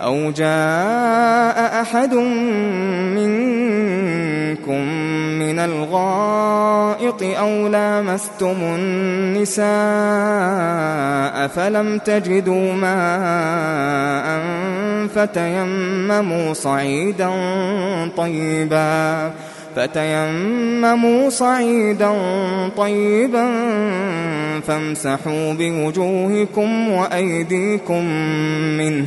أو جاء أحد منكم من الغائط أو لامستم النساء فلم تجدوا ماء فتيمموا صعيدا طيبا فتيمموا صعيدا طيبا فامسحوا بوجوهكم وأيديكم منه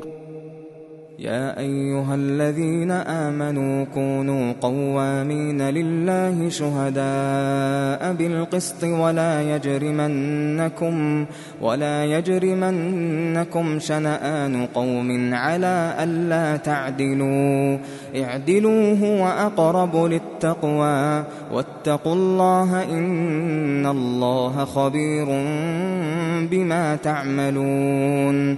يا أيها الذين آمنوا كونوا قوامين لله شهداء بالقسط ولا يجرمنكم ولا يجرمنكم شنآن قوم على ألا تعدلوا اعدلوا هو أقرب للتقوى واتقوا الله إن الله خبير بما تعملون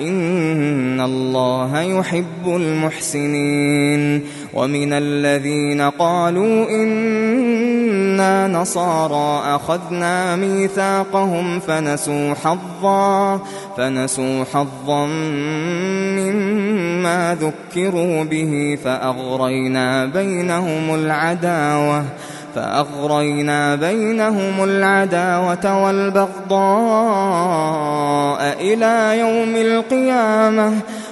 إن الله يحب المحسنين ومن الذين قالوا إنا نصارى أخذنا ميثاقهم فنسوا حظا فنسوا حظا مما ذكروا به فأغرينا بينهم العداوة فأغرينا بينهم العداوة والبغضاء إلى يوم القيامة.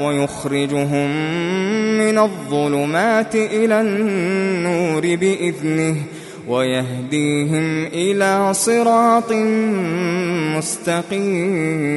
ويخرجهم من الظلمات إلى النور بإذنه ويهديهم إلى صراط مستقيم.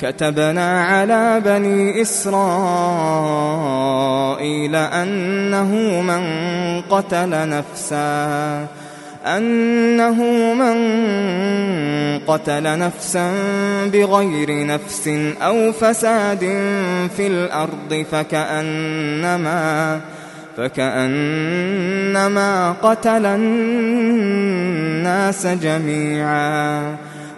كتبنا على بني إسرائيل أنه من قتل نفساً أنه من قتل نفسا بغير نفس أو فساد في الأرض فكأنما فكأنما قتل الناس جميعا.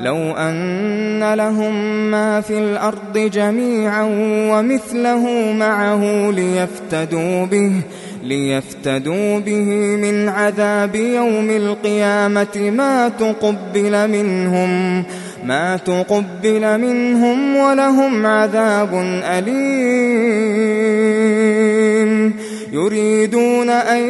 لو أن لهم ما في الأرض جميعا ومثله معه ليفتدوا به ليفتدوا به من عذاب يوم القيامة. ما تقبل منهم ما تقبل منهم ولهم عذاب أليم. يريدون أن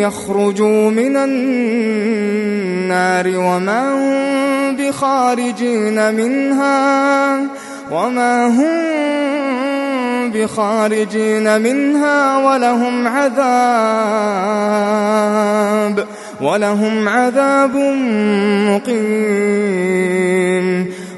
يخرجوا من النار وما هم بخارجين منها وما هم بخارجين منها ولهم عذاب ولهم عذاب مقيم.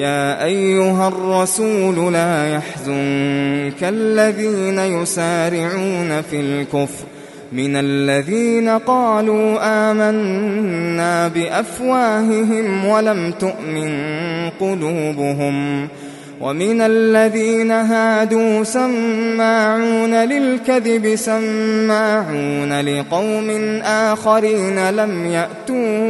يا أيها الرسول لا يحزنك الذين يسارعون في الكفر. من الذين قالوا آمنا بأفواههم ولم تؤمن قلوبهم. ومن الذين هادوا سماعون للكذب سماعون لقوم آخرين لم يأتوك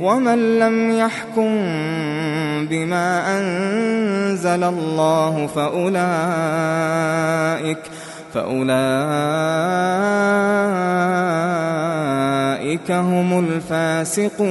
ومن لم يحكم بما أنزل الله فأولئك فأولئك هم الفاسقون.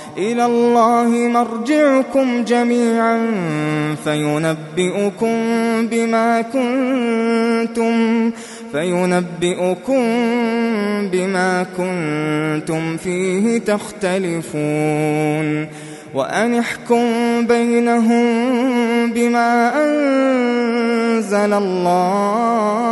إلى الله مرجعكم جميعا فينبئكم بما كنتم فينبئكم بما كنتم فيه تختلفون. وأن احكم بينهم بما أنزل الله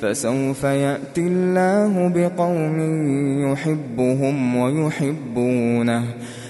فسوف يأتي الله بقوم يحبهم ويحبونه.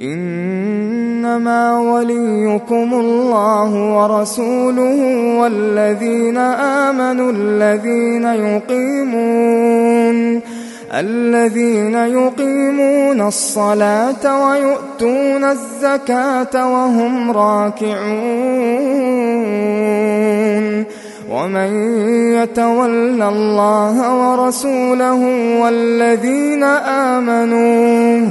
إنما وليكم الله ورسوله والذين آمنوا الذين يقيمون الذين يقيمون الصلاة ويؤتون الزكاة وهم راكعون ومن يتول الله ورسوله والذين آمنوا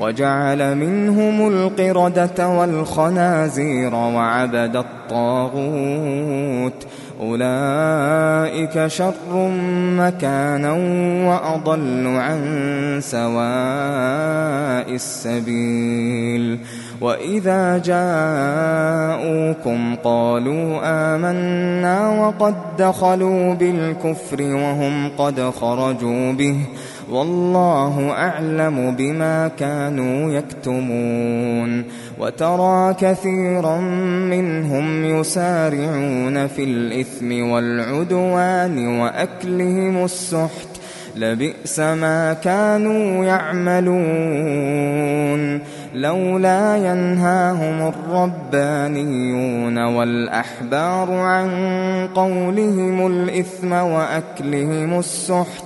وجعل منهم القردة والخنازير وعبد الطاغوت. أولئك شر مكانا وأضل عن سواء السبيل. وإذا جاءوكم قالوا آمنا وقد دخلوا بالكفر وهم قد خرجوا به. والله أعلم بما كانوا يكتمون وترى كثيرا منهم يسارعون في الإثم والعدوان وأكلهم السحت لبئس ما كانوا يعملون لولا ينهاهم الربانيون والأحبار عن قولهم الإثم وأكلهم السحت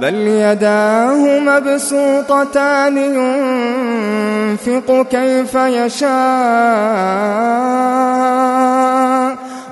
بل يداه مبسوطتان ينفق كيف يشاء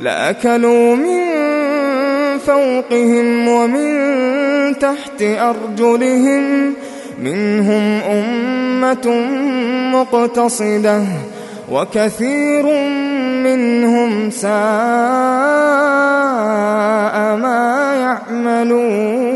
لأكلوا من فوقهم ومن تحت أرجلهم منهم أمة مقتصدة وكثير منهم ساء ما يعملون.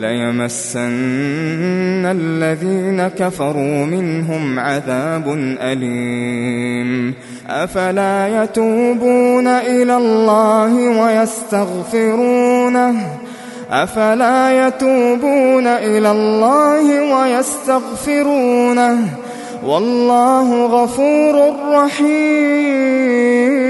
ليمسن الذين كفروا منهم عذاب أليم. أفلا يتوبون إلى الله ويستغفرونه؟ أفلا يتوبون إلى الله ويستغفرونه؟ والله غفور رحيم.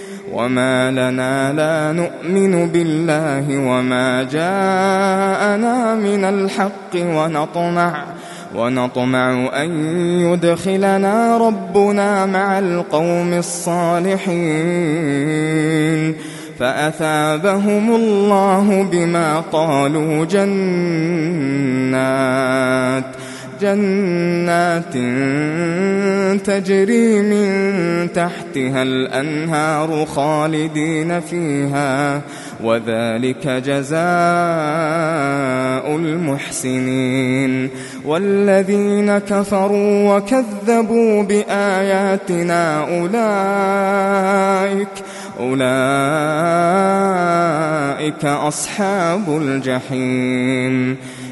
وما لنا لا نؤمن بالله وما جاءنا من الحق ونطمع ونطمع أن يدخلنا ربنا مع القوم الصالحين فأثابهم الله بما قالوا جنات جنات تجري من تحتها الأنهار خالدين فيها وذلك جزاء المحسنين. والذين كفروا وكذبوا بآياتنا أولئك أولئك أصحاب الجحيم.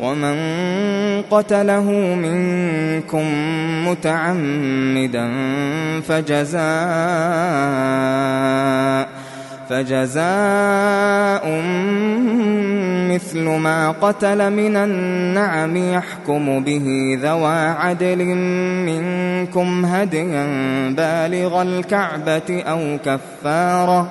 ومن قتله منكم متعمدا فجزاء فجزاء مثل ما قتل من النعم يحكم به ذوى عدل منكم هديا بالغ الكعبة أو كفارة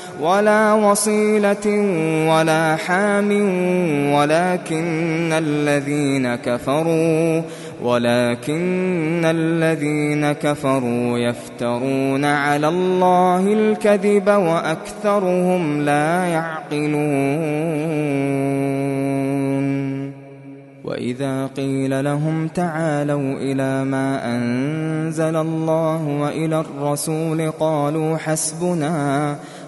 ولا وصيلة ولا حام ولكن الذين كفروا ولكن الذين كفروا يفترون على الله الكذب وأكثرهم لا يعقلون. وإذا قيل لهم تعالوا إلى ما أنزل الله وإلى الرسول قالوا حسبنا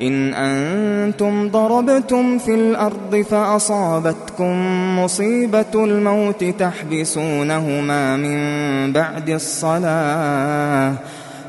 إن أنتم ضربتم في الأرض فأصابتكم مصيبة الموت تحبسونهما من بعد الصلاة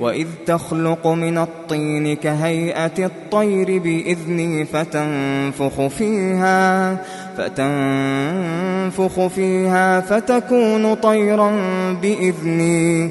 وإذ تخلق من الطين كهيئة الطير بإذني فتنفخ فيها فتنفخ فيها فتكون طيرا بإذني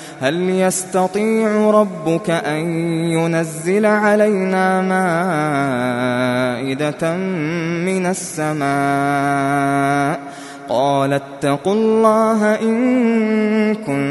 هل يستطيع ربك أن ينزل علينا مائدة من السماء؟ قال اتقوا الله إن كنتم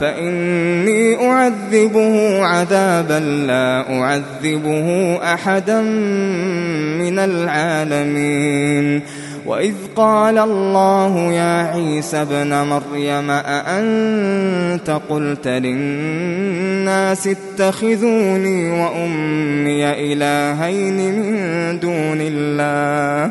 فإني أعذبه عذابا لا أعذبه أحدا من العالمين. وإذ قال الله يا عيسى ابن مريم أأنت قلت للناس اتخذوني وأمي إلهين من دون الله؟